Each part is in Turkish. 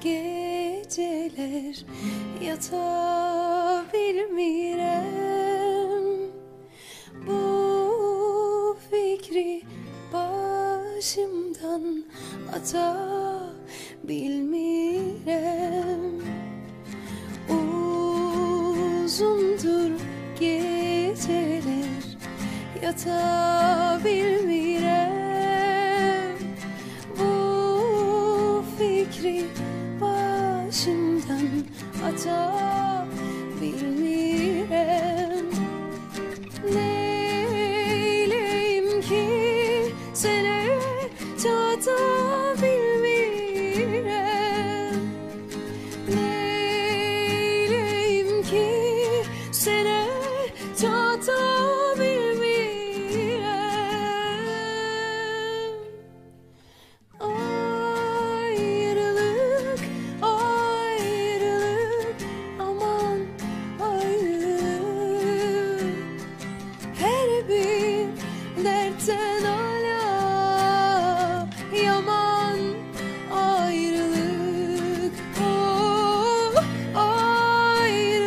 geceler yatabilmirem. Bu fikri başımdan atabilmirem. Uzundur geceler yatabilmirem atabilmirem Neyleyim ki seni tatabilmirem dertten ala yaman ayrılık. Oh ayrılık,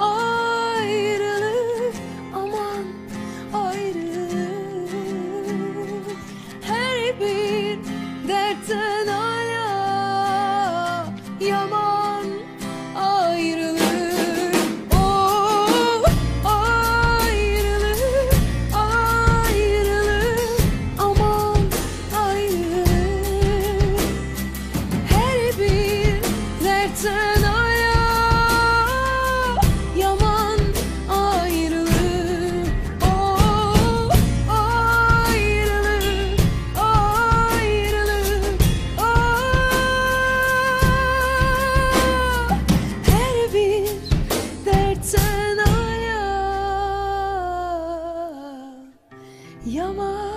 ayrılık, aman ayrılık. Her bir dertten ala yaman dertten aya yaman